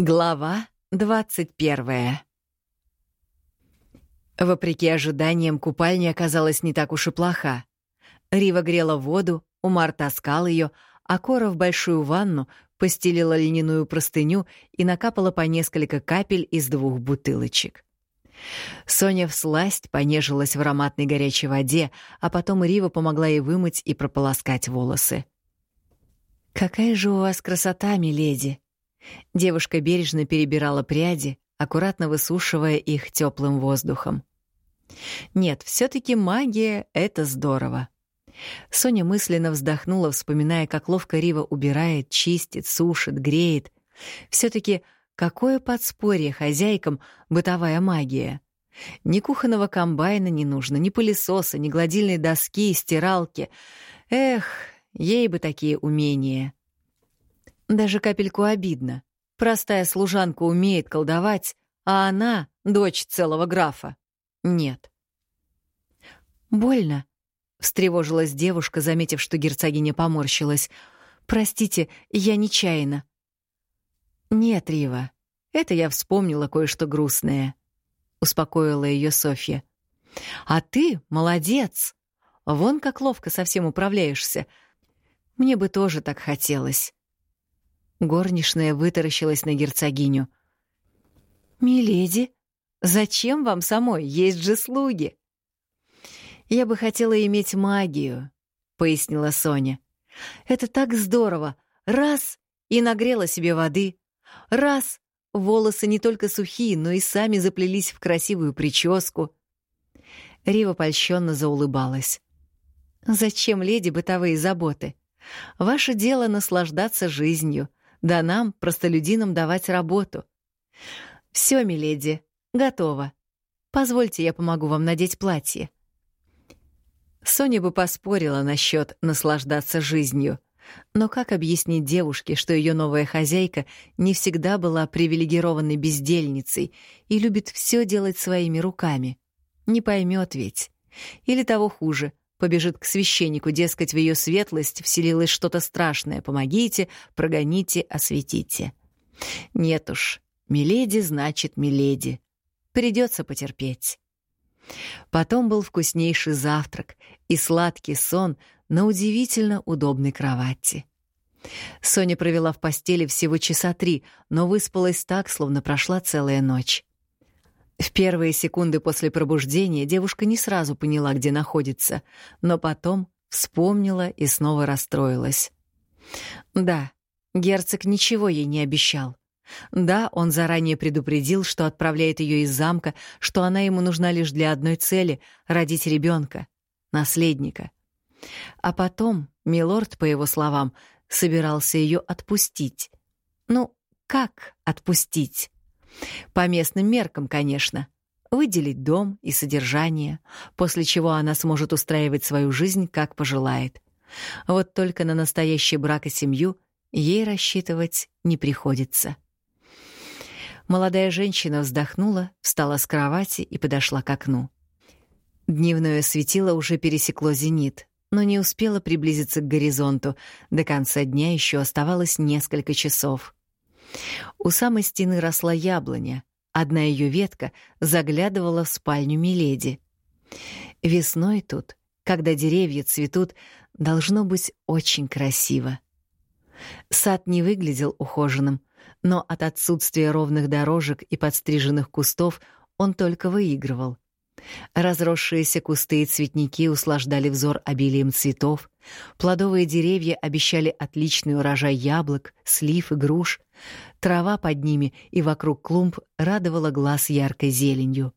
Глава 21 Вопреки ожиданиям, купальня оказалась не так уж и плоха. Рива грела воду, Умар таскал ее, а Кора в большую ванну постелила льняную простыню и накапала по несколько капель из двух бутылочек. Соня всласть понежилась в ароматной горячей воде, а потом Рива помогла ей вымыть и прополоскать волосы. «Какая же у вас красота, миледи!» Девушка бережно перебирала пряди, аккуратно высушивая их теплым воздухом. Нет, все-таки магия — это здорово. Соня мысленно вздохнула, вспоминая, как ловко Рива убирает, чистит, сушит, греет. Все-таки какое подспорье хозяйкам бытовая магия. Ни кухонного комбайна не нужно, ни пылесоса, ни гладильной доски, стиралки. Эх, ей бы такие умения. Даже капельку обидно. Простая служанка умеет колдовать, а она — дочь целого графа. Нет. «Больно?» — встревожилась девушка, заметив, что герцогиня поморщилась. «Простите, я нечаянно». «Нет, Рива, это я вспомнила кое-что грустное», — успокоила ее Софья. «А ты молодец! Вон как ловко совсем управляешься. Мне бы тоже так хотелось». Горничная вытаращилась на герцогиню. «Миледи, зачем вам самой? Есть же слуги!» «Я бы хотела иметь магию», — пояснила Соня. «Это так здорово! Раз — и нагрела себе воды. Раз — волосы не только сухие, но и сами заплелись в красивую прическу». Рива польщенно заулыбалась. «Зачем леди бытовые заботы? Ваше дело — наслаждаться жизнью, да нам, простолюдинам, давать работу. Все, миледи, готово. Позвольте, я помогу вам надеть платье. Соня бы поспорила насчет наслаждаться жизнью. Но как объяснить девушке, что ее новая хозяйка не всегда была привилегированной бездельницей и любит все делать своими руками? Не поймет ведь. Или того хуже, Побежит к священнику, дескать, в ее светлость вселилось что-то страшное. Помогите, прогоните, осветите. Нет уж, миледи значит миледи. Придется потерпеть. Потом был вкуснейший завтрак и сладкий сон на удивительно удобной кровати. Соня провела в постели всего часа три, но выспалась так, словно прошла целая ночь. В первые секунды после пробуждения девушка не сразу поняла, где находится, но потом вспомнила и снова расстроилась. Да, герцог ничего ей не обещал. Да, он заранее предупредил, что отправляет ее из замка, что она ему нужна лишь для одной цели — родить ребенка, наследника. А потом милорд, по его словам, собирался ее отпустить. Ну, как отпустить? По местным меркам, конечно. Выделить дом и содержание, после чего она сможет устраивать свою жизнь, как пожелает. Вот только на настоящий брак и семью ей рассчитывать не приходится. Молодая женщина вздохнула, встала с кровати и подошла к окну. Дневное светило уже пересекло зенит, но не успело приблизиться к горизонту. До конца дня еще оставалось несколько часов. У самой стены росла яблоня. Одна ее ветка заглядывала в спальню Миледи. Весной тут, когда деревья цветут, должно быть очень красиво. Сад не выглядел ухоженным, но от отсутствия ровных дорожек и подстриженных кустов он только выигрывал. Разросшиеся кусты и цветники услаждали взор обилием цветов, плодовые деревья обещали отличный урожай яблок, слив и груш, трава под ними и вокруг клумб радовала глаз яркой зеленью.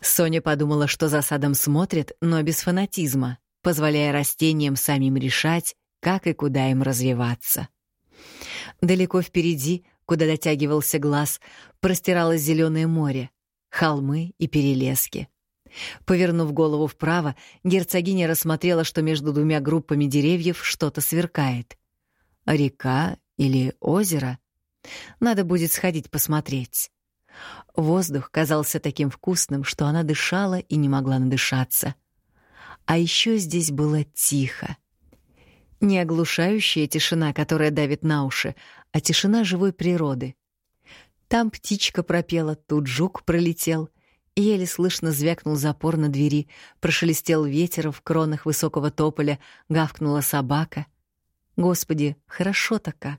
Соня подумала, что за садом смотрит, но без фанатизма, позволяя растениям самим решать, как и куда им развиваться. Далеко впереди, куда дотягивался глаз, простиралось зеленое море, холмы и перелески. Повернув голову вправо, герцогиня рассмотрела, что между двумя группами деревьев что-то сверкает. Река или озеро? Надо будет сходить посмотреть. Воздух казался таким вкусным, что она дышала и не могла надышаться. А еще здесь было тихо. Не оглушающая тишина, которая давит на уши, а тишина живой природы. Там птичка пропела, тут жук пролетел, еле слышно звякнул запор на двери, прошелестел ветер в кронах высокого тополя, гавкнула собака. Господи, хорошо-то как!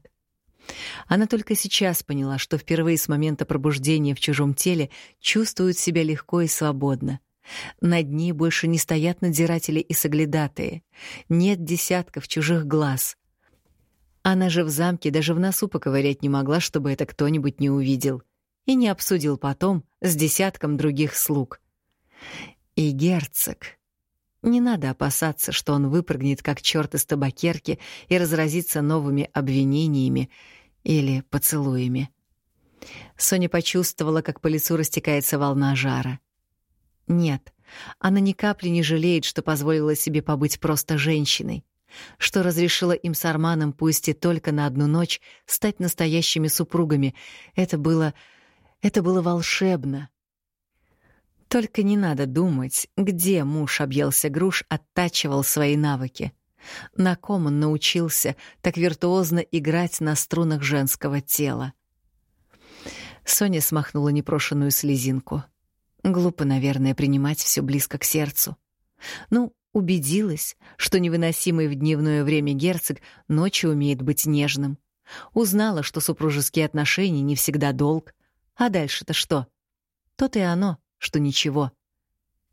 Она только сейчас поняла, что впервые с момента пробуждения в чужом теле чувствует себя легко и свободно. Над ней больше не стоят надзиратели и соглядатые. Нет десятков чужих глаз. Она же в замке даже в носу поковырять не могла, чтобы это кто-нибудь не увидел. И не обсудил потом с десятком других слуг. И герцог. Не надо опасаться, что он выпрыгнет как черт из табакерки и разразится новыми обвинениями или поцелуями. Соня почувствовала, как по лицу растекается волна жара. Нет, она ни капли не жалеет, что позволила себе побыть просто женщиной, что разрешила им с Арманом, пусть и только на одну ночь, стать настоящими супругами. Это было... это было волшебно. Только не надо думать, где муж объелся груш, оттачивал свои навыки. На ком он научился так виртуозно играть на струнах женского тела. Соня смахнула непрошенную слезинку — Глупо, наверное, принимать все близко к сердцу. Ну, убедилась, что невыносимый в дневное время герцог ночью умеет быть нежным. Узнала, что супружеские отношения не всегда долг. А дальше-то что? То-то и оно, что ничего.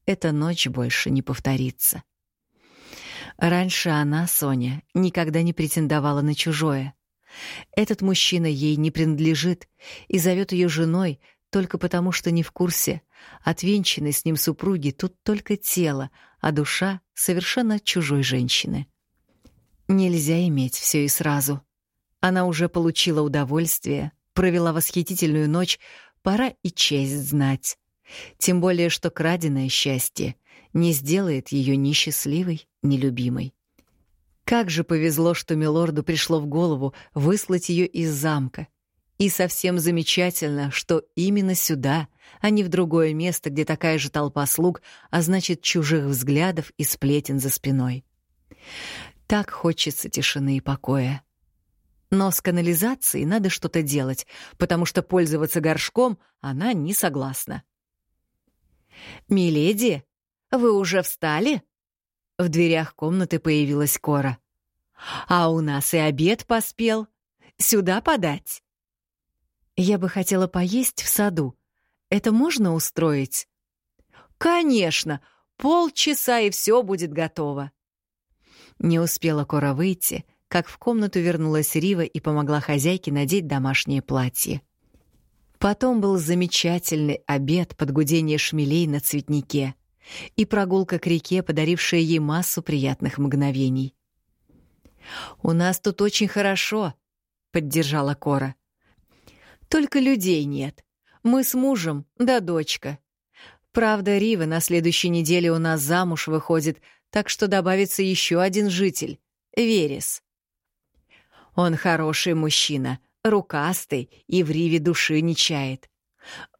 Эта ночь больше не повторится. Раньше она, Соня, никогда не претендовала на чужое. Этот мужчина ей не принадлежит и зовет ее женой только потому, что не в курсе. Отвенчанной с ним супруги тут только тело, а душа совершенно чужой женщины. Нельзя иметь все и сразу. Она уже получила удовольствие, провела восхитительную ночь, пора и честь знать. Тем более, что краденое счастье не сделает ее ни счастливой, ни любимой. Как же повезло, что милорду пришло в голову выслать ее из замка, и совсем замечательно, что именно сюда, а не в другое место, где такая же толпа слуг, а значит, чужих взглядов и сплетен за спиной. Так хочется тишины и покоя. Но с канализацией надо что-то делать, потому что пользоваться горшком она не согласна. «Миледи, вы уже встали?» В дверях комнаты появилась Кора. «А у нас и обед поспел. Сюда подать?» Я бы хотела поесть в саду. Это можно устроить? Конечно, полчаса и все будет готово. Не успела Кора выйти, как в комнату вернулась Рива и помогла хозяйке надеть домашнее платье. Потом был замечательный обед под гудение шмелей на цветнике и прогулка к реке, подарившая ей массу приятных мгновений. «У нас тут очень хорошо», — поддержала Кора. Только людей нет. Мы с мужем, да дочка. Правда, Рива на следующей неделе у нас замуж выходит, так что добавится еще один житель — Верес. Он хороший мужчина, рукастый и в Риве души не чает.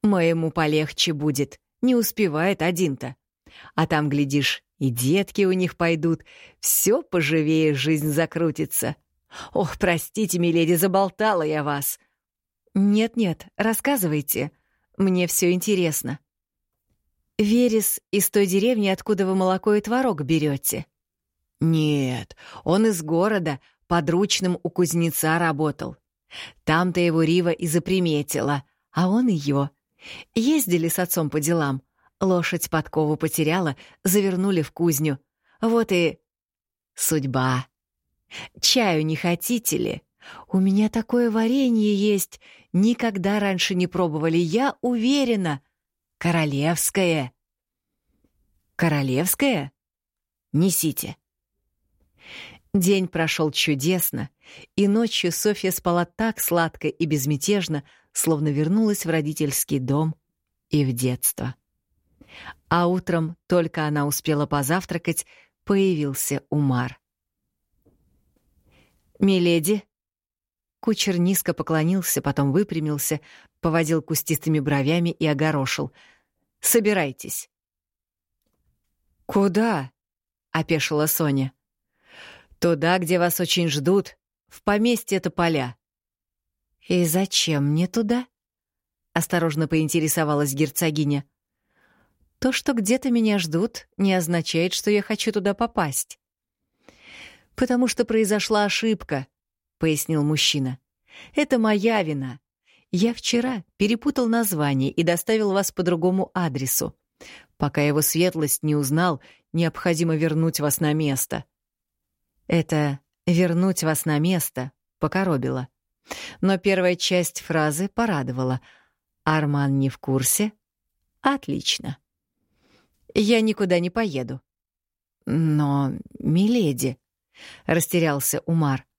Моему полегче будет, не успевает один-то. А там, глядишь, и детки у них пойдут, все поживее жизнь закрутится. Ох, простите, миледи, заболтала я вас. «Нет-нет, рассказывайте. Мне все интересно». «Верес из той деревни, откуда вы молоко и творог берете?» «Нет, он из города, подручным у кузнеца работал. Там-то его Рива и заприметила, а он ее. Ездили с отцом по делам. Лошадь подкову потеряла, завернули в кузню. Вот и... судьба. Чаю не хотите ли?» «У меня такое варенье есть. Никогда раньше не пробовали, я уверена. Королевское». «Королевское? Несите». День прошел чудесно, и ночью Софья спала так сладко и безмятежно, словно вернулась в родительский дом и в детство. А утром, только она успела позавтракать, появился Умар. «Миледи», Кучер низко поклонился, потом выпрямился, поводил кустистыми бровями и огорошил. «Собирайтесь». «Куда?» — опешила Соня. Туда, где вас очень ждут, в поместье поля. И зачем мне туда? Осторожно поинтересовалась герцогиня. То, что где-то меня ждут, не означает, что я хочу туда попасть. Потому что произошла ошибка, пояснил мужчина. Это моя вина. Я вчера перепутал название и доставил вас по другому адресу. Пока его светлость не узнал, необходимо вернуть вас на место. Это «вернуть вас на место» покоробило. Но первая часть фразы порадовала. «Арман не в курсе?» «Отлично. Я никуда не поеду». «Но, миледи», — растерялся Умар, —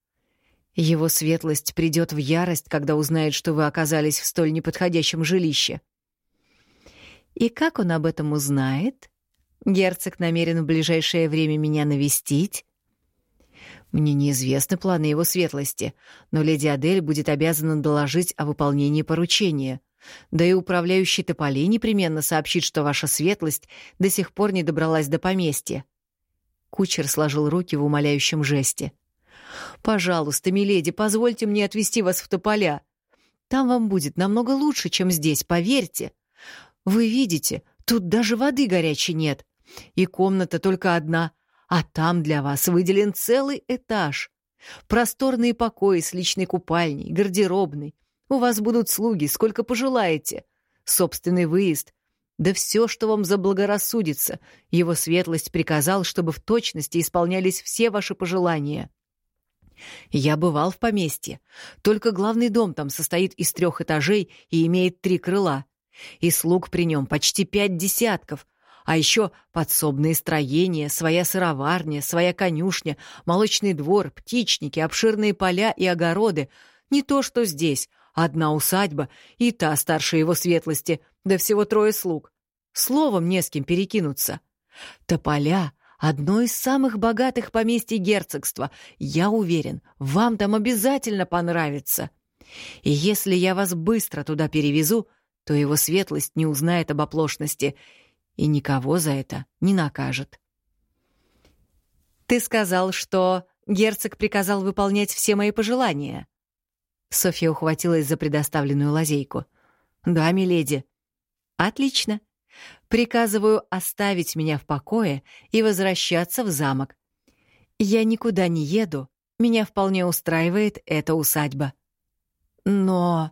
«его светлость придет в ярость, когда узнает, что вы оказались в столь неподходящем жилище». «И как он об этом узнает? Герцог намерен в ближайшее время меня навестить?» Мне неизвестны планы его светлости, но леди Адель будет обязана доложить о выполнении поручения. Да и управляющий тополей непременно сообщит, что ваша светлость до сих пор не добралась до поместья. Кучер сложил руки в умоляющем жесте. «Пожалуйста, миледи, позвольте мне отвезти вас в тополя. Там вам будет намного лучше, чем здесь, поверьте. Вы видите, тут даже воды горячей нет. И комната только одна — а там для вас выделен целый этаж. Просторные покои с личной купальней, гардеробной. У вас будут слуги, сколько пожелаете. Собственный выезд. Да все, что вам заблагорассудится. Его светлость приказал, чтобы в точности исполнялись все ваши пожелания. Я бывал в поместье. Только главный дом там состоит из трех этажей и имеет три крыла. И слуг при нем почти пять десятков, а еще подсобные строения, своя сыроварня, своя конюшня, молочный двор, птичники, обширные поля и огороды. Не то, что здесь. Одна усадьба и та старше его светлости, да всего трое слуг. Словом не с кем перекинуться. Тополя — одно из самых богатых поместий герцогства. Я уверен, вам там обязательно понравится. И если я вас быстро туда перевезу, то его светлость не узнает об оплошности — и никого за это не накажет. «Ты сказал, что герцог приказал выполнять все мои пожелания?» Софья ухватилась за предоставленную лазейку. «Да, миледи». «Отлично. Приказываю оставить меня в покое и возвращаться в замок. Я никуда не еду, меня вполне устраивает эта усадьба. Но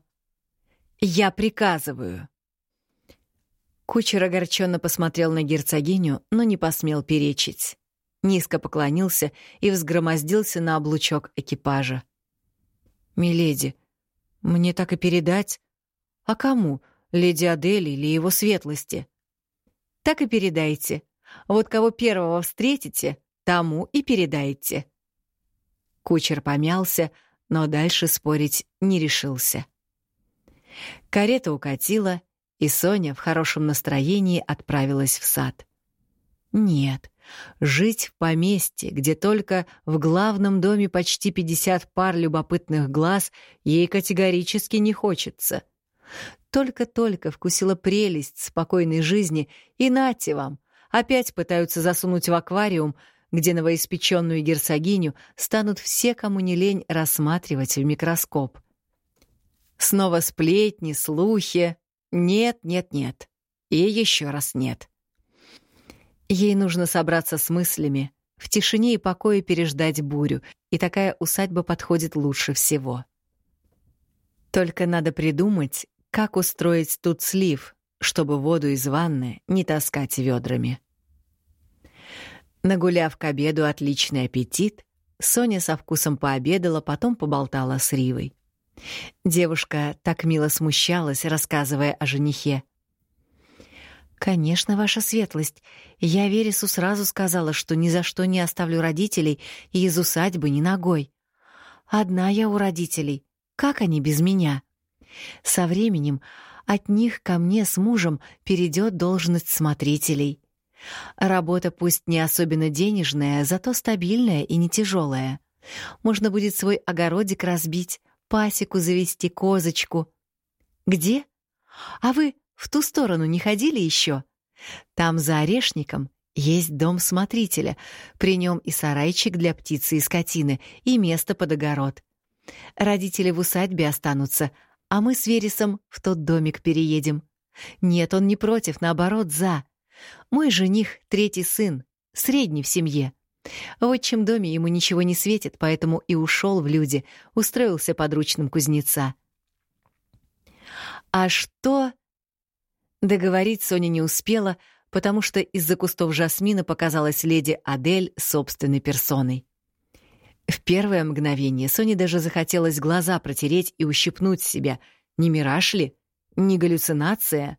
я приказываю». Кучер огорченно посмотрел на герцогиню, но не посмел перечить. Низко поклонился и взгромоздился на облучок экипажа. «Миледи, мне так и передать? А кому? Леди Адель или его светлости?» «Так и передайте. Вот кого первого встретите, тому и передайте». Кучер помялся, но дальше спорить не решился. Карета укатила, и Соня в хорошем настроении отправилась в сад. Нет, жить в поместье, где только в главном доме почти 50 пар любопытных глаз, ей категорически не хочется. Только-только вкусила прелесть спокойной жизни, и нате вам, опять пытаются засунуть в аквариум, где новоиспеченную герцогиню станут все, кому не лень, рассматривать в микроскоп. Снова сплетни, слухи, нет, нет, нет. И еще раз нет. Ей нужно собраться с мыслями, в тишине и покое переждать бурю, и такая усадьба подходит лучше всего. Только надо придумать, как устроить тут слив, чтобы воду из ванны не таскать ведрами. Нагуляв к обеду отличный аппетит, Соня со вкусом пообедала, потом поболтала с Ривой. Девушка так мило смущалась, рассказывая о женихе. «Конечно, ваша светлость. Я Вересу сразу сказала, что ни за что не оставлю родителей и из усадьбы ни ногой. Одна я у родителей. Как они без меня? Со временем от них ко мне с мужем перейдет должность смотрителей. Работа пусть не особенно денежная, зато стабильная и не тяжелая. Можно будет свой огородик разбить, пасеку завести, козочку. Где? А вы в ту сторону не ходили еще? Там за орешником Есть дом смотрителя, при нем и сарайчик для птицы и скотины, и место под огород. Родители в усадьбе останутся, а мы с Вересом в тот домик переедем. Нет, он не против, наоборот, за. Мой жених — третий сын, средний в семье. В отчим доме ему ничего не светит, поэтому и ушел в люди, устроился подручным кузнеца. А что... Договорить Соня не успела, потому что из-за кустов жасмина показалась леди Адель собственной персоной. В первое мгновение Соне даже захотелось глаза протереть и ущипнуть себя. Не мираж ли? Не галлюцинация?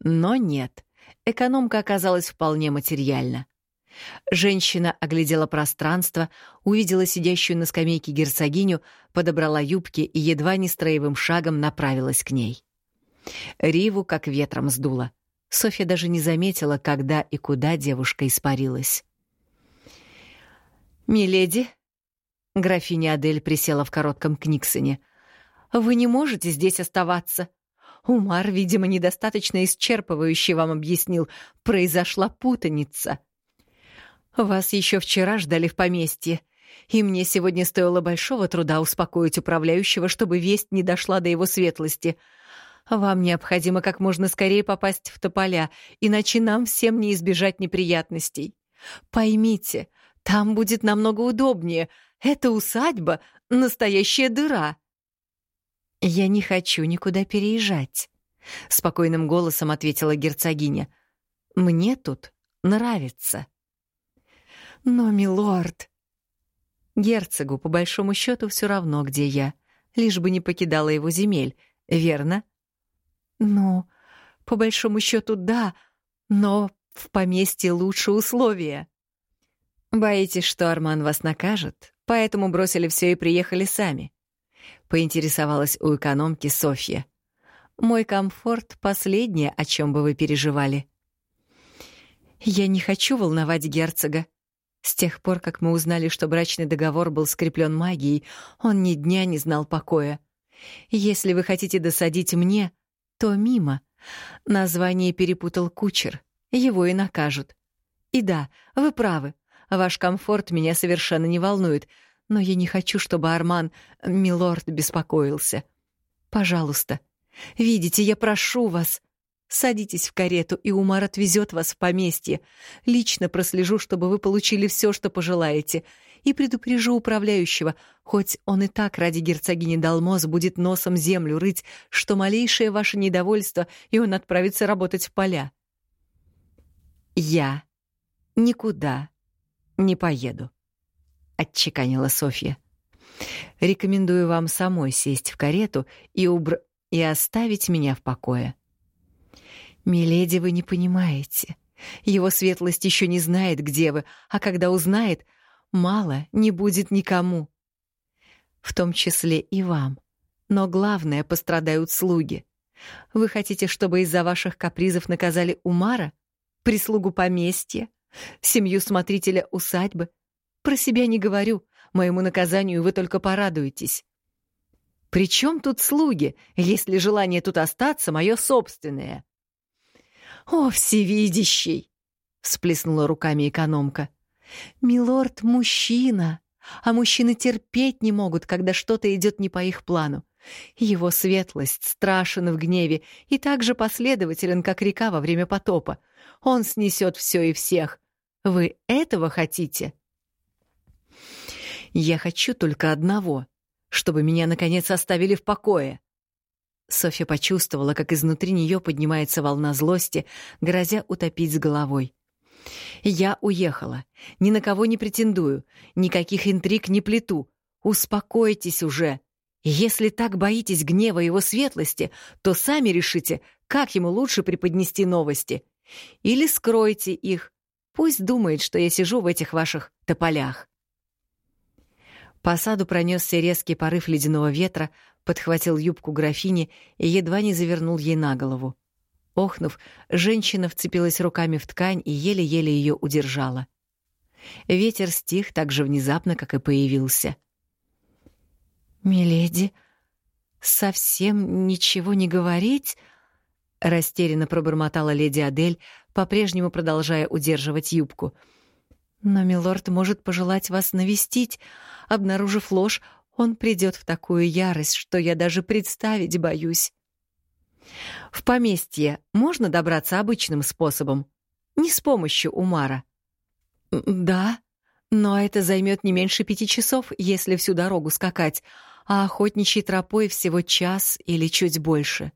Но нет. Экономка оказалась вполне материальна. Женщина оглядела пространство, увидела сидящую на скамейке герцогиню, подобрала юбки и едва не строевым шагом направилась к ней. Риву как ветром сдуло. Софья даже не заметила, когда и куда девушка испарилась. «Миледи», — графиня Адель присела в коротком книгсоне, — «вы не можете здесь оставаться. Умар, видимо, недостаточно исчерпывающе вам объяснил, произошла путаница. Вас еще вчера ждали в поместье, и мне сегодня стоило большого труда успокоить управляющего, чтобы весть не дошла до его светлости — вам необходимо как можно скорее попасть в тополя, иначе нам всем не избежать неприятностей. Поймите, там будет намного удобнее. Эта усадьба — настоящая дыра. Я не хочу никуда переезжать, — спокойным голосом ответила герцогиня. Мне тут нравится. Но, милорд... Герцогу, по большому счету, все равно, где я, лишь бы не покидала его земель, верно? — ну, по большому счету, да, но в поместье лучше условия. Боитесь, что Арман вас накажет, поэтому бросили все и приехали сами. Поинтересовалась у экономки Софья. Мой комфорт — последнее, о чем бы вы переживали. Я не хочу волновать герцога. С тех пор, как мы узнали, что брачный договор был скреплен магией, он ни дня не знал покоя. Если вы хотите досадить мне, то мимо. Название перепутал кучер. Его и накажут. И да, вы правы. Ваш комфорт меня совершенно не волнует, но я не хочу, чтобы Арман, милорд, беспокоился. Пожалуйста, видите, я прошу вас. Садитесь в карету, и Умар отвезет вас в поместье. Лично прослежу, чтобы вы получили все, что пожелаете, и предупрежу управляющего, хоть он и так ради герцогини Далмоз будет носом землю рыть, что малейшее ваше недовольство, и он отправится работать в поля. «Я никуда не поеду», — отчеканила Софья. «Рекомендую вам самой сесть в карету и, убр... и оставить меня в покое». «Миледи, вы не понимаете. Его светлость еще не знает, где вы, а когда узнает — мало не будет никому. В том числе и вам. Но главное, пострадают слуги. Вы хотите, чтобы из-за ваших капризов наказали Умара, прислугу поместья, семью смотрителя усадьбы? Про себя не говорю, моему наказанию вы только порадуетесь. При чем тут слуги, если желание тут остаться мое собственное? «О, всевидящий!» — всплеснула руками экономка. «Милорд — мужчина, а мужчины терпеть не могут, когда что-то идет не по их плану. Его светлость страшен в гневе и так же последователен, как река во время потопа. Он снесет все и всех. Вы этого хотите?» «Я хочу только одного, чтобы меня, наконец, оставили в покое». Софья почувствовала, как изнутри нее поднимается волна злости, грозя утопить с головой. Я уехала. Ни на кого не претендую. Никаких интриг не плету. Успокойтесь уже. Если так боитесь гнева его светлости, то сами решите, как ему лучше преподнести новости. Или скройте их. Пусть думает, что я сижу в этих ваших тополях. По саду пронесся резкий порыв ледяного ветра, подхватил юбку графини и едва не завернул ей на голову. Охнув, женщина вцепилась руками в ткань и еле-еле ее удержала. Ветер стих так же внезапно, как и появился. «Миледи, совсем ничего не говорить?» Растерянно пробормотала леди Адель, по-прежнему продолжая удерживать юбку. «Но милорд может пожелать вас навестить. Обнаружив ложь, он придет в такую ярость, что я даже представить боюсь». «В поместье можно добраться обычным способом, не с помощью Умара?» «Да, но это займет не меньше пяти часов, если всю дорогу скакать, а охотничьей тропой всего час или чуть больше».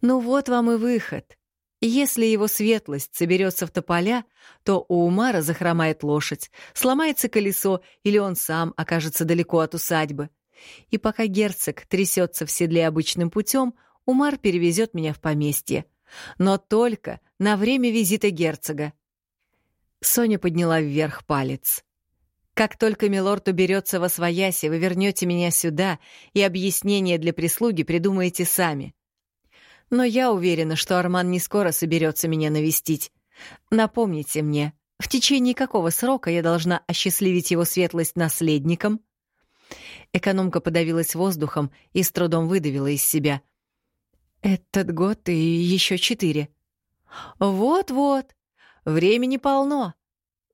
Ну вот вам и выход. Если его светлость соберется в тополя, то у Умара захромает лошадь, сломается колесо, или он сам окажется далеко от усадьбы. И пока герцог трясется в седле обычным путем, Умар перевезет меня в поместье. Но только на время визита герцога. Соня подняла вверх палец. «Как только милорд уберется во свояси, вы вернете меня сюда, и объяснение для прислуги придумаете сами. Но я уверена, что Арман не скоро соберется меня навестить. Напомните мне, в течение какого срока я должна осчастливить его светлость наследником?» Экономка подавилась воздухом и с трудом выдавила из себя. «Этот год и еще четыре». «Вот-вот, времени полно.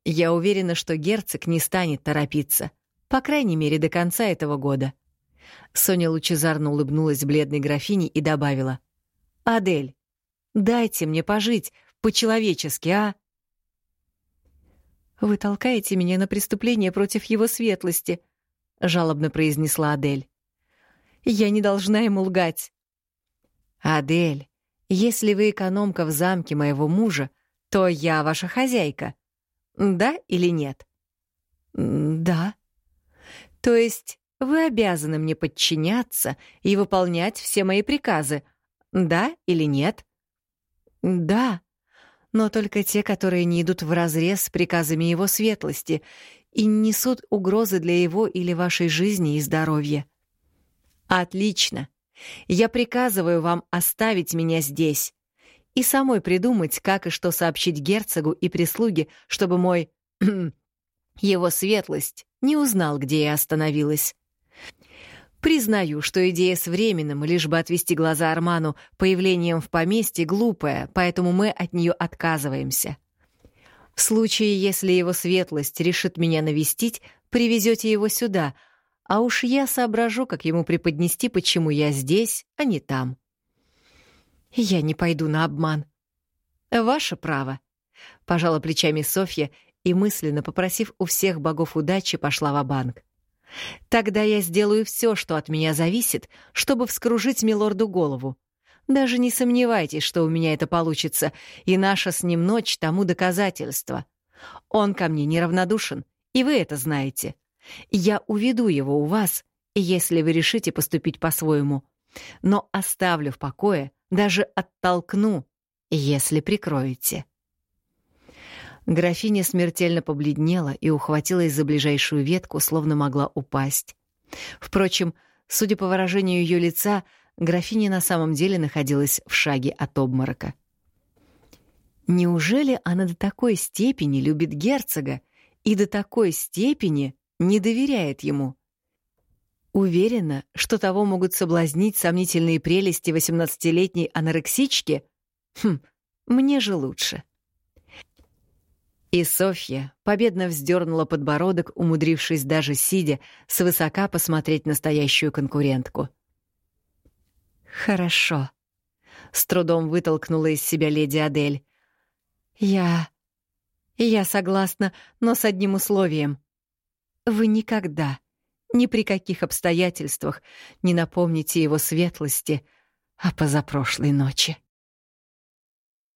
Я уверена, что герцог не станет торопиться, по крайней мере, до конца этого года». Соня лучезарно улыбнулась бледной графине и добавила. «Адель, дайте мне пожить по-человечески, а?» «Вы толкаете меня на преступление против его светлости», — жалобно произнесла Адель. «Я не должна ему лгать». «Адель, если вы экономка в замке моего мужа, то я ваша хозяйка. Да или нет?» «Да». «То есть вы обязаны мне подчиняться и выполнять все мои приказы, да или нет? Да, но только те, которые не идут вразрез с приказами его светлости и несут угрозы для его или вашей жизни и здоровья. Отлично. Я приказываю вам оставить меня здесь и самой придумать, как и что сообщить герцогу и прислуге, чтобы мой его светлость не узнал, где я остановилась. Признаю, что идея с временным, лишь бы отвести глаза Арману, появлением в поместье глупая, поэтому мы от нее отказываемся. В случае, если его светлость решит меня навестить, привезете его сюда, а уж я соображу, как ему преподнести, почему я здесь, а не там. Я не пойду на обман. Ваше право. Пожала плечами Софья и, мысленно попросив у всех богов удачи, пошла в банк Тогда я сделаю все, что от меня зависит, чтобы вскружить милорду голову. Даже не сомневайтесь, что у меня это получится, и наша с ним ночь тому доказательство. Он ко мне неравнодушен, и вы это знаете. Я уведу его у вас, если вы решите поступить по-своему. Но оставлю в покое, даже оттолкну, если прикроете. Графиня смертельно побледнела и ухватилась за ближайшую ветку, словно могла упасть. Впрочем, судя по выражению ее лица, графиня на самом деле находилась в шаге от обморока. Неужели она до такой степени любит герцога и до такой степени не доверяет ему? Уверена, что того могут соблазнить сомнительные прелести восемнадцатилетней анорексички? Хм, мне же лучше. И Софья победно вздернула подбородок, умудрившись даже сидя, свысока посмотреть настоящую конкурентку. «Хорошо», — с трудом вытолкнула из себя леди Адель. «Я... я согласна, но с одним условием. Вы никогда, ни при каких обстоятельствах не напомните его светлости о позапрошлой ночи».